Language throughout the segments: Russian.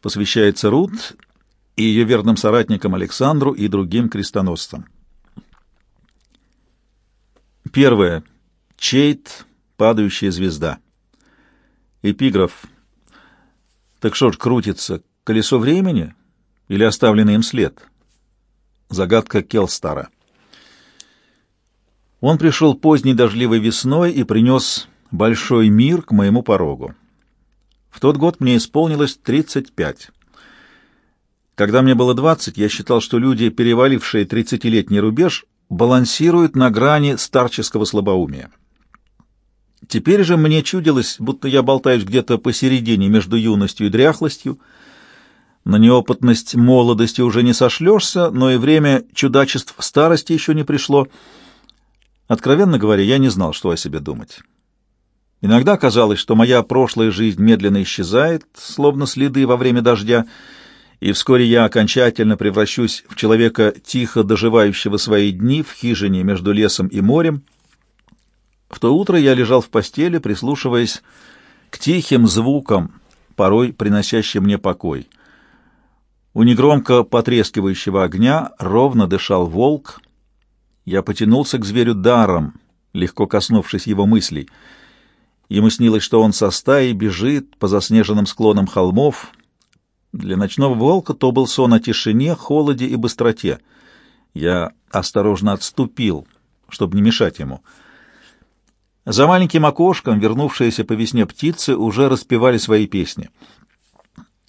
Посвящается Рут и ее верным соратникам Александру и другим крестоносцам. Первое. Чейт, падающая звезда. Эпиграф. Так что ж крутится, колесо времени или оставленный им след? Загадка Келстара. Он пришел поздней дождливой весной и принес большой мир к моему порогу. В тот год мне исполнилось 35. Когда мне было 20, я считал, что люди, перевалившие 30-летний рубеж, балансируют на грани старческого слабоумия. Теперь же мне чудилось, будто я болтаюсь где-то посередине между юностью и дряхлостью. На неопытность молодости уже не сошлешься, но и время чудачеств старости еще не пришло. Откровенно говоря, я не знал, что о себе думать. Иногда казалось, что моя прошлая жизнь медленно исчезает, словно следы во время дождя, и вскоре я окончательно превращусь в человека, тихо доживающего свои дни в хижине между лесом и морем. В то утро я лежал в постели, прислушиваясь к тихим звукам, порой приносящим мне покой. У негромко потрескивающего огня ровно дышал волк. Я потянулся к зверю даром, легко коснувшись его мыслей — Ему снилось, что он со стаей бежит по заснеженным склонам холмов. Для ночного волка то был сон о тишине, холоде и быстроте. Я осторожно отступил, чтобы не мешать ему. За маленьким окошком вернувшиеся по весне птицы уже распевали свои песни.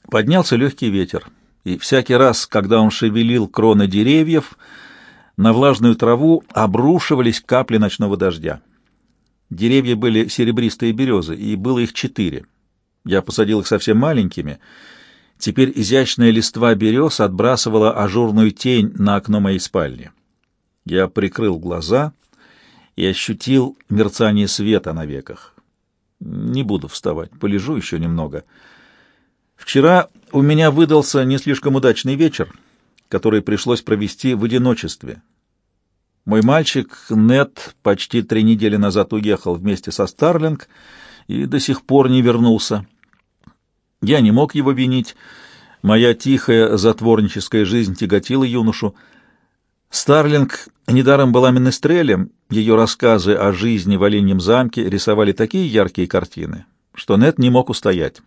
Поднялся легкий ветер, и всякий раз, когда он шевелил кроны деревьев, на влажную траву обрушивались капли ночного дождя. Деревья были серебристые березы, и было их четыре. Я посадил их совсем маленькими. Теперь изящная листва берез отбрасывала ажурную тень на окно моей спальни. Я прикрыл глаза и ощутил мерцание света на веках. Не буду вставать, полежу еще немного. Вчера у меня выдался не слишком удачный вечер, который пришлось провести в одиночестве. Мой мальчик Нет почти три недели назад уехал вместе со Старлинг и до сих пор не вернулся. Я не мог его винить. Моя тихая затворническая жизнь тяготила юношу. Старлинг недаром была менестрелем, ее рассказы о жизни в Оленьем замке рисовали такие яркие картины, что Нет не мог устоять.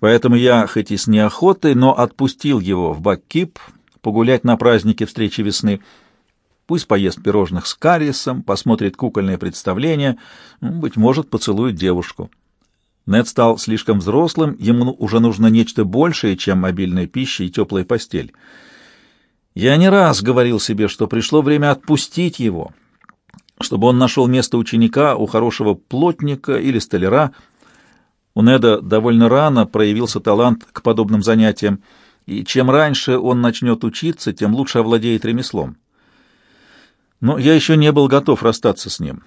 Поэтому я, хоть и с неохотой, но отпустил его в Баккип погулять на празднике встречи весны — Пусть поест пирожных с кариесом, посмотрит кукольное представление, ну, быть может, поцелует девушку. Нед стал слишком взрослым, ему уже нужно нечто большее, чем мобильная пища и теплая постель. Я не раз говорил себе, что пришло время отпустить его, чтобы он нашел место ученика у хорошего плотника или столяра. У Неда довольно рано проявился талант к подобным занятиям, и чем раньше он начнет учиться, тем лучше овладеет ремеслом. Но я еще не был готов расстаться с ним.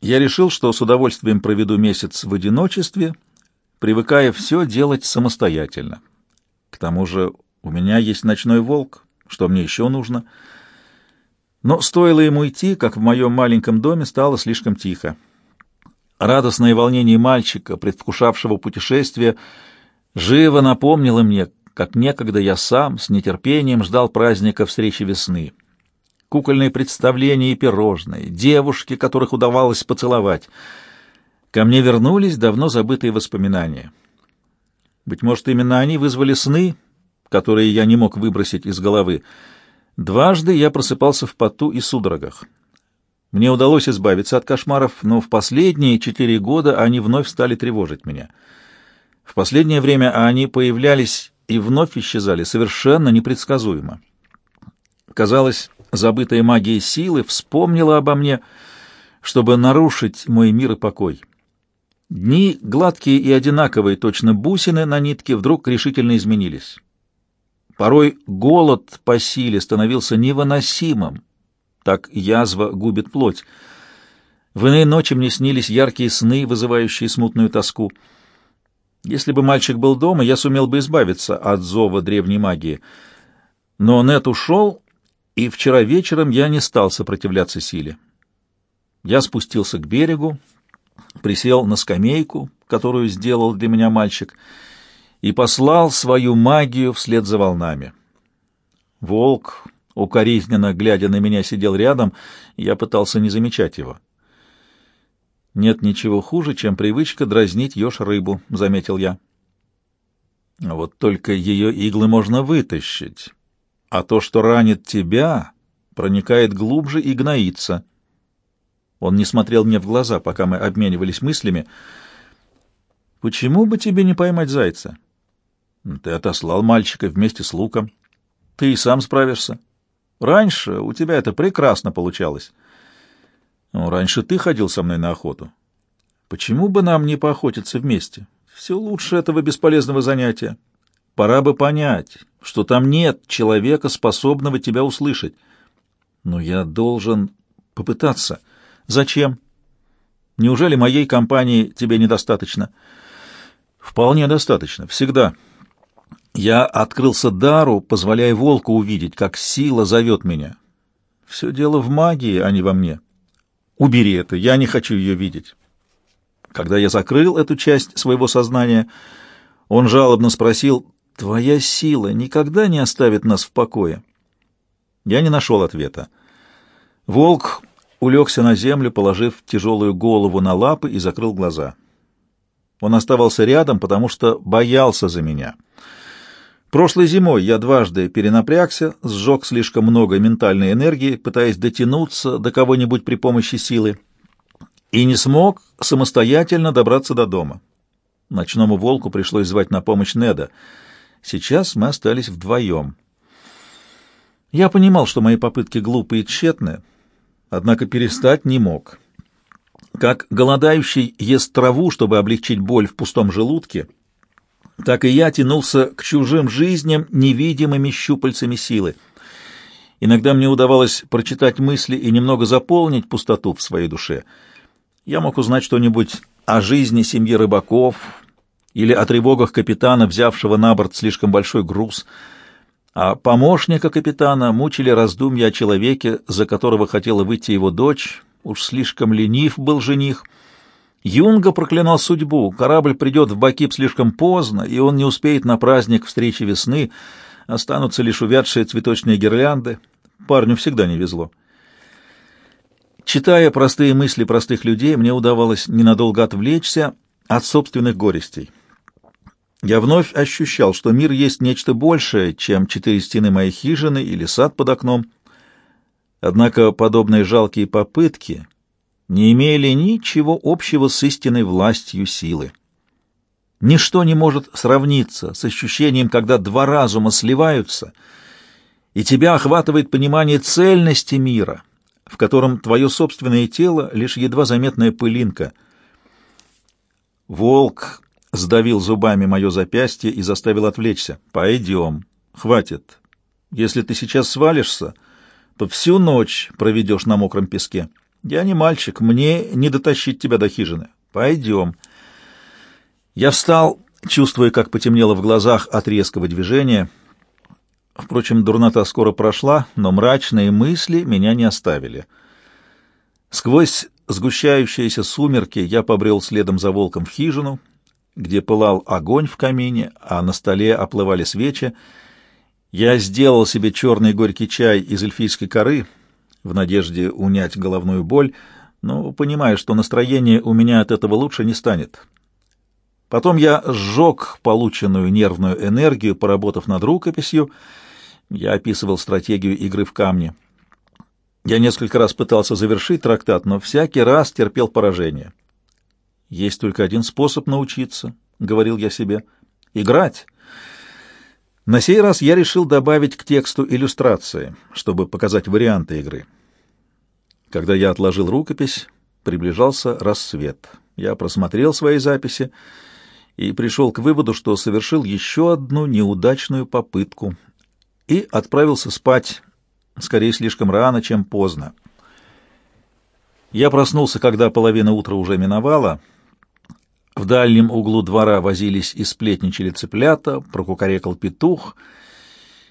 Я решил, что с удовольствием проведу месяц в одиночестве, привыкая все делать самостоятельно. К тому же у меня есть ночной волк, что мне еще нужно. Но стоило ему идти, как в моем маленьком доме стало слишком тихо. Радостное волнение мальчика, предвкушавшего путешествие, живо напомнило мне, как некогда я сам с нетерпением ждал праздника встречи весны кукольные представления и пирожные, девушки, которых удавалось поцеловать. Ко мне вернулись давно забытые воспоминания. Быть может, именно они вызвали сны, которые я не мог выбросить из головы. Дважды я просыпался в поту и судорогах. Мне удалось избавиться от кошмаров, но в последние четыре года они вновь стали тревожить меня. В последнее время они появлялись и вновь исчезали совершенно непредсказуемо. Казалось, забытая магия силы вспомнила обо мне, чтобы нарушить мой мир и покой. Дни, гладкие и одинаковые, точно бусины на нитке, вдруг решительно изменились. Порой голод по силе становился невыносимым. Так язва губит плоть. В иные ночи мне снились яркие сны, вызывающие смутную тоску. Если бы мальчик был дома, я сумел бы избавиться от зова древней магии. Но Нет ушел, и вчера вечером я не стал сопротивляться силе. Я спустился к берегу, присел на скамейку, которую сделал для меня мальчик, и послал свою магию вслед за волнами. Волк, укоризненно глядя на меня, сидел рядом, я пытался не замечать его. «Нет ничего хуже, чем привычка дразнить еж рыбу», — заметил я. «Вот только ее иглы можно вытащить, а то, что ранит тебя, проникает глубже и гноится». Он не смотрел мне в глаза, пока мы обменивались мыслями. «Почему бы тебе не поймать зайца?» «Ты отослал мальчика вместе с луком. Ты и сам справишься. Раньше у тебя это прекрасно получалось». Ну, раньше ты ходил со мной на охоту. Почему бы нам не поохотиться вместе? Все лучше этого бесполезного занятия. Пора бы понять, что там нет человека, способного тебя услышать. Но я должен попытаться. Зачем? Неужели моей компании тебе недостаточно? Вполне достаточно. Всегда. Я открылся дару, позволяя волку увидеть, как сила зовет меня. Все дело в магии, а не во мне. Убери это, я не хочу ее видеть. Когда я закрыл эту часть своего сознания, он жалобно спросил, «Твоя сила никогда не оставит нас в покое?» Я не нашел ответа. Волк улегся на землю, положив тяжелую голову на лапы и закрыл глаза. Он оставался рядом, потому что боялся за меня. Прошлой зимой я дважды перенапрягся, сжег слишком много ментальной энергии, пытаясь дотянуться до кого-нибудь при помощи силы, и не смог самостоятельно добраться до дома. Ночному волку пришлось звать на помощь Неда. Сейчас мы остались вдвоем. Я понимал, что мои попытки глупые и тщетны, однако перестать не мог. Как голодающий ест траву, чтобы облегчить боль в пустом желудке — так и я тянулся к чужим жизням невидимыми щупальцами силы. Иногда мне удавалось прочитать мысли и немного заполнить пустоту в своей душе. Я мог узнать что-нибудь о жизни семьи рыбаков или о тревогах капитана, взявшего на борт слишком большой груз, а помощника капитана мучили раздумья о человеке, за которого хотела выйти его дочь, уж слишком ленив был жених — Юнга проклинал судьбу, корабль придет в Бакип слишком поздно, и он не успеет на праздник встречи весны, останутся лишь увядшие цветочные гирлянды. Парню всегда не везло. Читая простые мысли простых людей, мне удавалось ненадолго отвлечься от собственных горестей. Я вновь ощущал, что мир есть нечто большее, чем четыре стены моей хижины или сад под окном. Однако подобные жалкие попытки не имели ничего общего с истинной властью силы. Ничто не может сравниться с ощущением, когда два разума сливаются, и тебя охватывает понимание цельности мира, в котором твое собственное тело — лишь едва заметная пылинка. Волк сдавил зубами мое запястье и заставил отвлечься. «Пойдем. Хватит. Если ты сейчас свалишься, то всю ночь проведешь на мокром песке». Я не мальчик, мне не дотащить тебя до хижины. Пойдем. Я встал, чувствуя, как потемнело в глазах от резкого движения. Впрочем, дурнота скоро прошла, но мрачные мысли меня не оставили. Сквозь сгущающиеся сумерки я побрел следом за волком в хижину, где пылал огонь в камине, а на столе оплывали свечи. Я сделал себе черный горький чай из эльфийской коры — в надежде унять головную боль, но понимая, что настроение у меня от этого лучше не станет. Потом я сжег полученную нервную энергию, поработав над рукописью. Я описывал стратегию игры в камни. Я несколько раз пытался завершить трактат, но всякий раз терпел поражение. «Есть только один способ научиться», — говорил я себе, — «играть». На сей раз я решил добавить к тексту иллюстрации, чтобы показать варианты игры. Когда я отложил рукопись, приближался рассвет. Я просмотрел свои записи и пришел к выводу, что совершил еще одну неудачную попытку и отправился спать, скорее слишком рано, чем поздно. Я проснулся, когда половина утра уже миновала. В дальнем углу двора возились и сплетничали цыплята, прокукарекал петух.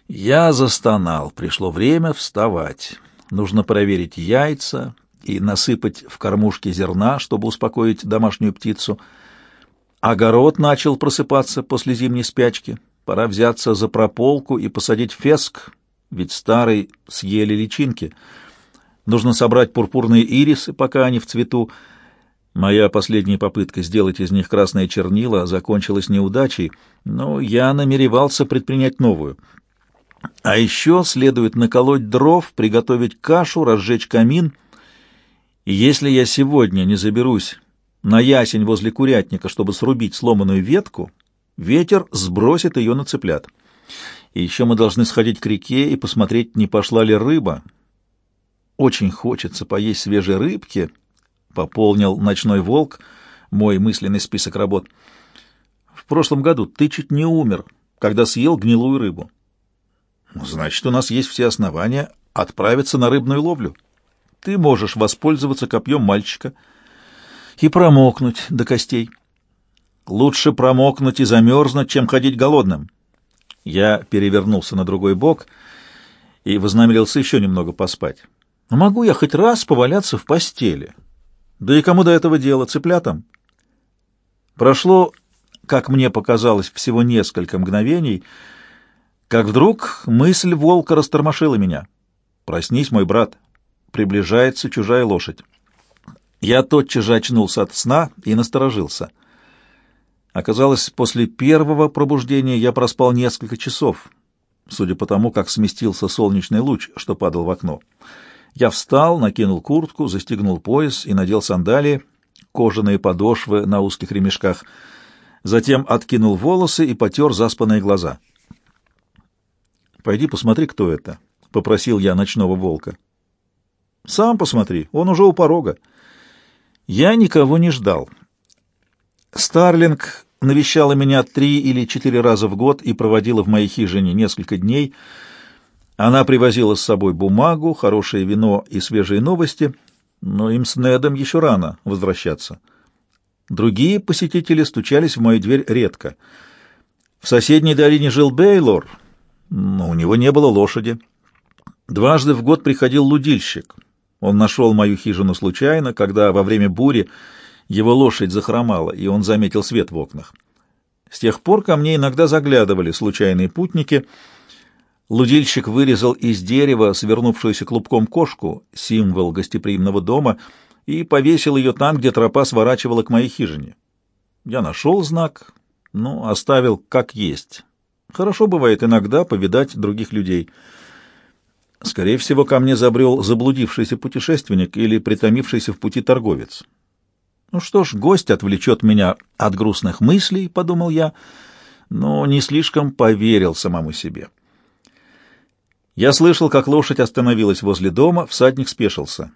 Я застонал, пришло время вставать. Нужно проверить яйца и насыпать в кормушки зерна, чтобы успокоить домашнюю птицу. Огород начал просыпаться после зимней спячки. Пора взяться за прополку и посадить феск, ведь старый съели личинки. Нужно собрать пурпурные ирисы, пока они в цвету. Моя последняя попытка сделать из них красные чернила закончилась неудачей, но я намеревался предпринять новую. А еще следует наколоть дров, приготовить кашу, разжечь камин. И если я сегодня не заберусь на ясень возле курятника, чтобы срубить сломанную ветку, ветер сбросит ее на цыплят. И еще мы должны сходить к реке и посмотреть, не пошла ли рыба. Очень хочется поесть свежей рыбки, — пополнил ночной волк мой мысленный список работ. В прошлом году ты чуть не умер, когда съел гнилую рыбу. Значит, у нас есть все основания отправиться на рыбную ловлю. Ты можешь воспользоваться копьем мальчика — и промокнуть до костей. Лучше промокнуть и замерзнуть, чем ходить голодным. Я перевернулся на другой бок и вознамерился еще немного поспать. Могу я хоть раз поваляться в постели? Да и кому до этого дела, цыплятам? Прошло, как мне показалось, всего несколько мгновений, как вдруг мысль волка растормошила меня. «Проснись, мой брат, приближается чужая лошадь». Я тотчас же очнулся от сна и насторожился. Оказалось, после первого пробуждения я проспал несколько часов, судя по тому, как сместился солнечный луч, что падал в окно. Я встал, накинул куртку, застегнул пояс и надел сандалии, кожаные подошвы на узких ремешках. Затем откинул волосы и потер заспанные глаза. «Пойди посмотри, кто это», — попросил я ночного волка. «Сам посмотри, он уже у порога». Я никого не ждал. Старлинг навещала меня три или четыре раза в год и проводила в моей хижине несколько дней. Она привозила с собой бумагу, хорошее вино и свежие новости, но им с Недом еще рано возвращаться. Другие посетители стучались в мою дверь редко. В соседней долине жил Бейлор, но у него не было лошади. Дважды в год приходил лудильщик. Он нашел мою хижину случайно, когда во время бури его лошадь захромала, и он заметил свет в окнах. С тех пор ко мне иногда заглядывали случайные путники. Лудильщик вырезал из дерева свернувшуюся клубком кошку, символ гостеприимного дома, и повесил ее там, где тропа сворачивала к моей хижине. Я нашел знак, но оставил как есть. Хорошо бывает иногда повидать других людей — Скорее всего, ко мне забрел заблудившийся путешественник или притомившийся в пути торговец. Ну что ж, гость отвлечет меня от грустных мыслей, — подумал я, но не слишком поверил самому себе. Я слышал, как лошадь остановилась возле дома, всадник спешился.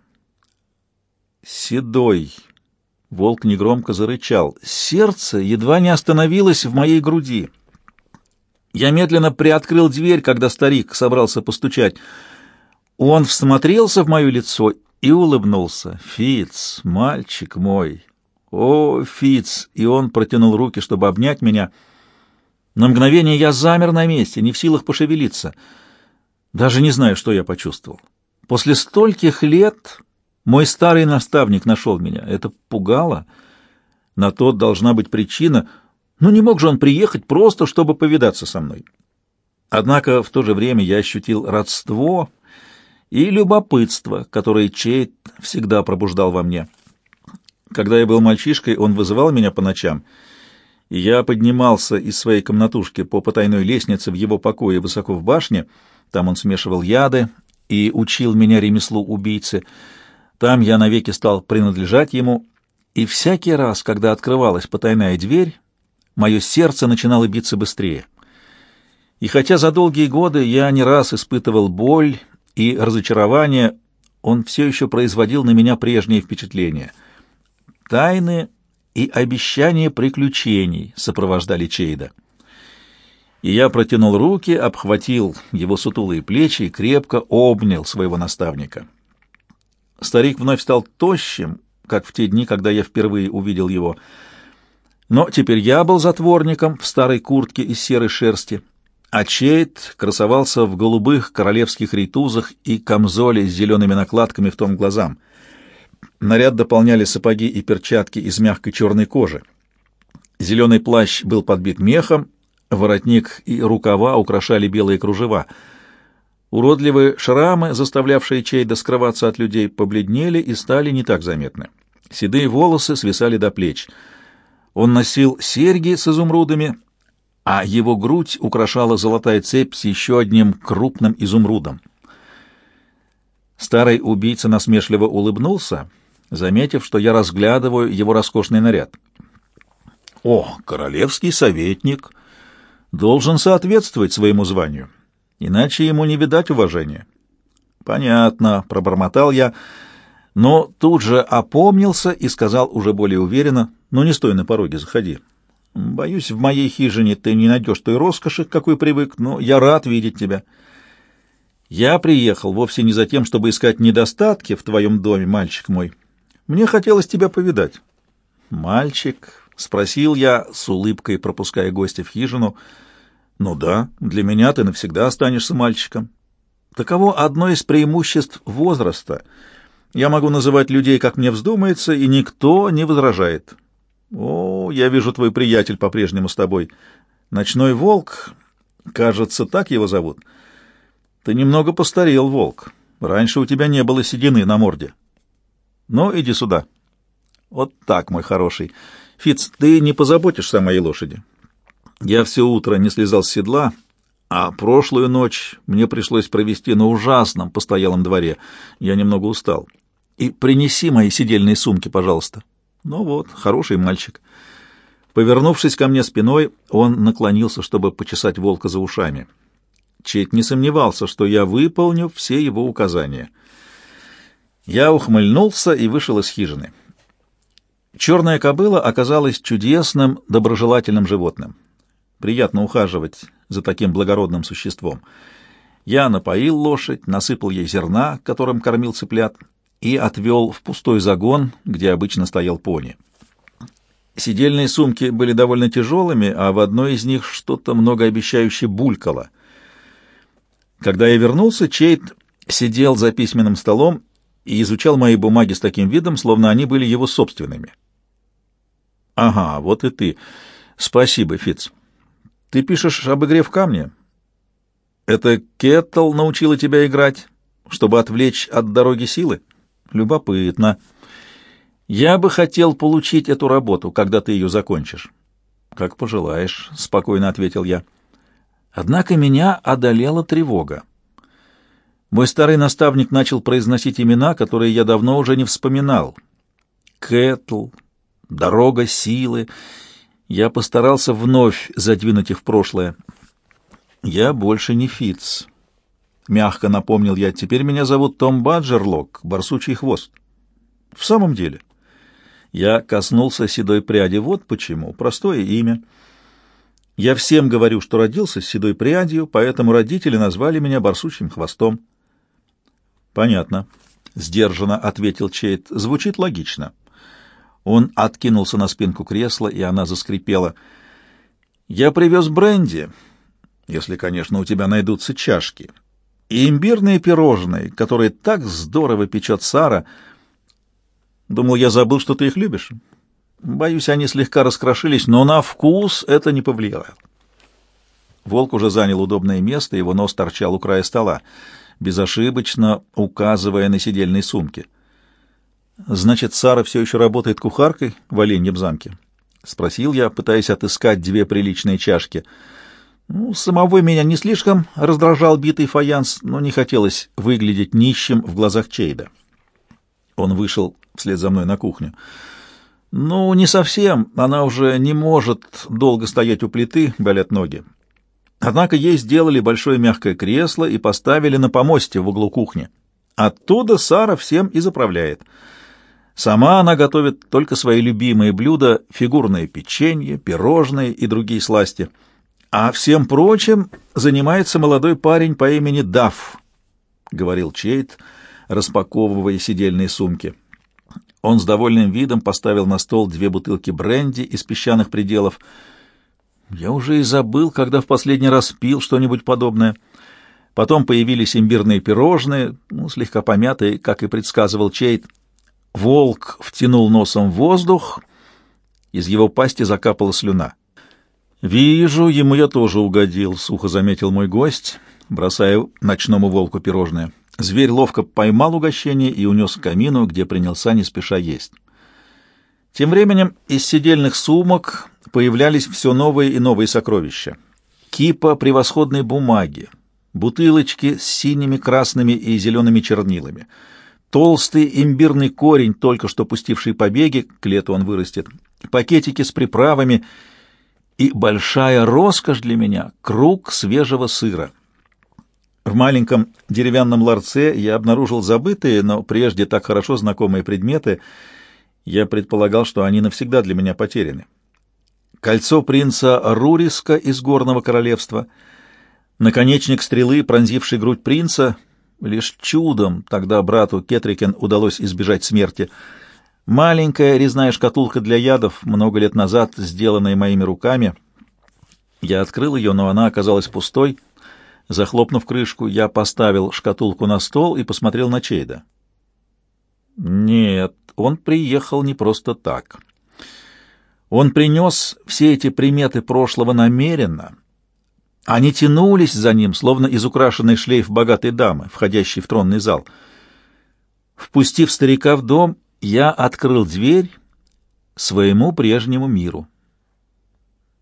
«Седой!» — волк негромко зарычал. Сердце едва не остановилось в моей груди. Я медленно приоткрыл дверь, когда старик собрался постучать — он всмотрелся в мое лицо и улыбнулся. «Фиц, мальчик мой!» «О, Фиц!» И он протянул руки, чтобы обнять меня. На мгновение я замер на месте, не в силах пошевелиться. Даже не знаю, что я почувствовал. После стольких лет мой старый наставник нашел меня. Это пугало. На то должна быть причина. Ну, не мог же он приехать просто, чтобы повидаться со мной. Однако в то же время я ощутил родство и любопытство, которое Чейт всегда пробуждал во мне. Когда я был мальчишкой, он вызывал меня по ночам, и я поднимался из своей комнатушки по потайной лестнице в его покое высоко в башне, там он смешивал яды и учил меня ремеслу убийцы. Там я навеки стал принадлежать ему, и всякий раз, когда открывалась потайная дверь, мое сердце начинало биться быстрее. И хотя за долгие годы я не раз испытывал боль и разочарование, он все еще производил на меня прежние впечатления. Тайны и обещания приключений сопровождали Чейда. И я протянул руки, обхватил его сутулые плечи и крепко обнял своего наставника. Старик вновь стал тощим, как в те дни, когда я впервые увидел его. Но теперь я был затворником в старой куртке из серой шерсти, а Чейд красовался в голубых королевских рейтузах и камзоле с зелеными накладками в том глазам. Наряд дополняли сапоги и перчатки из мягкой черной кожи. Зеленый плащ был подбит мехом, воротник и рукава украшали белые кружева. Уродливые шрамы, заставлявшие Чейда скрываться от людей, побледнели и стали не так заметны. Седые волосы свисали до плеч. Он носил серьги с изумрудами, а его грудь украшала золотая цепь с еще одним крупным изумрудом. Старый убийца насмешливо улыбнулся, заметив, что я разглядываю его роскошный наряд. «О, королевский советник! Должен соответствовать своему званию, иначе ему не видать уважения». «Понятно», — пробормотал я, но тут же опомнился и сказал уже более уверенно, «Ну не стой на пороге, заходи. Боюсь, в моей хижине ты не найдешь той роскоши, к какой привык, но я рад видеть тебя». Я приехал вовсе не за тем, чтобы искать недостатки в твоем доме, мальчик мой. Мне хотелось тебя повидать. Мальчик, спросил я с улыбкой, пропуская гостя в хижину. Ну да, для меня ты навсегда останешься мальчиком. Таково одно из преимуществ возраста. Я могу называть людей, как мне вздумается, и никто не возражает. О, я вижу, твой приятель по-прежнему с тобой. Ночной волк, кажется, так его зовут. — ты немного постарел, волк. Раньше у тебя не было седины на морде. Ну, иди сюда. Вот так, мой хороший. Фиц, ты не позаботишься о моей лошади. Я все утро не слезал с седла, а прошлую ночь мне пришлось провести на ужасном постоялом дворе. Я немного устал. И принеси мои сидельные сумки, пожалуйста. Ну вот, хороший мальчик. Повернувшись ко мне спиной, он наклонился, чтобы почесать волка за ушами. Чейт не сомневался, что я выполню все его указания. Я ухмыльнулся и вышел из хижины. Черная кобыла оказалась чудесным, доброжелательным животным. Приятно ухаживать за таким благородным существом. Я напоил лошадь, насыпал ей зерна, которым кормил цыплят, и отвел в пустой загон, где обычно стоял пони. Сидельные сумки были довольно тяжелыми, а в одной из них что-то многообещающе булькало — когда я вернулся, Чейт сидел за письменным столом и изучал мои бумаги с таким видом, словно они были его собственными. «Ага, вот и ты. Спасибо, Фиц. Ты пишешь об игре в камне? Это Кеттл научила тебя играть, чтобы отвлечь от дороги силы? Любопытно. Я бы хотел получить эту работу, когда ты ее закончишь». «Как пожелаешь», — спокойно ответил я. Однако меня одолела тревога. Мой старый наставник начал произносить имена, которые я давно уже не вспоминал. Кэтл, дорога силы. Я постарался вновь задвинуть их в прошлое. Я больше не Фиц. Мягко напомнил я. Теперь меня зовут Том Баджерлок, барсучий хвост. В самом деле. Я коснулся седой пряди. Вот почему. Простое имя — я всем говорю, что родился с седой прядью, поэтому родители назвали меня барсучьим хвостом. Понятно, сдержанно ответил Чейт. Звучит логично. Он откинулся на спинку кресла, и она заскрипела. Я привез бренди, если, конечно, у тебя найдутся чашки, и имбирные пирожные, которые так здорово печет Сара. Думал, я забыл, что ты их любишь. Боюсь, они слегка раскрошились, но на вкус это не повлияло. Волк уже занял удобное место, его нос торчал у края стола, безошибочно указывая на сидельные сумки. «Значит, Сара все еще работает кухаркой в Оленьем замке?» — спросил я, пытаясь отыскать две приличные чашки. Ну, самого меня не слишком раздражал битый фаянс, но не хотелось выглядеть нищим в глазах Чейда. Он вышел вслед за мной на кухню. Ну, не совсем. Она уже не может долго стоять у плиты, болят ноги. Однако ей сделали большое мягкое кресло и поставили на помосте в углу кухни. Оттуда Сара всем и заправляет. Сама она готовит только свои любимые блюда — фигурное печенье, пирожные и другие сласти. А всем прочим занимается молодой парень по имени Дафф, — говорил Чейт, распаковывая сидельные сумки. Он с довольным видом поставил на стол две бутылки бренди из песчаных пределов. Я уже и забыл, когда в последний раз пил что-нибудь подобное. Потом появились имбирные пирожные, ну, слегка помятые, как и предсказывал Чейт. Волк втянул носом воздух Из его пасти закапала слюна. «Вижу, ему я тоже угодил», — сухо заметил мой гость, бросая ночному волку пирожное. Зверь ловко поймал угощение и унес к камину, где принялся не спеша есть. Тем временем из сидельных сумок появлялись все новые и новые сокровища. Кипа превосходной бумаги, бутылочки с синими, красными и зелеными чернилами, толстый имбирный корень, только что пустивший побеги, к лету он вырастет, пакетики с приправами и большая роскошь для меня — круг свежего сыра. В маленьком деревянном ларце я обнаружил забытые, но прежде так хорошо знакомые предметы. Я предполагал, что они навсегда для меня потеряны. Кольцо принца Руриска из Горного Королевства, наконечник стрелы, пронзивший грудь принца, лишь чудом тогда брату Кетрикен удалось избежать смерти. Маленькая резная шкатулка для ядов, много лет назад сделанная моими руками. Я открыл ее, но она оказалась пустой — Захлопнув крышку, я поставил шкатулку на стол и посмотрел на Чейда. Нет, он приехал не просто так. Он принес все эти приметы прошлого намеренно. Они тянулись за ним, словно изукрашенный шлейф богатой дамы, входящей в тронный зал. Впустив старика в дом, я открыл дверь своему прежнему миру.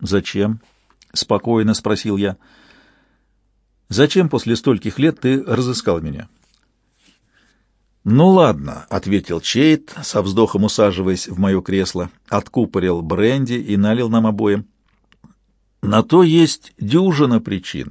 «Зачем?» — спокойно спросил я. — Зачем после стольких лет ты разыскал меня? Ну ладно, ответил Чейт, со вздохом усаживаясь в мое кресло, откупорил бренди и налил нам обоим. На то есть дюжина причин.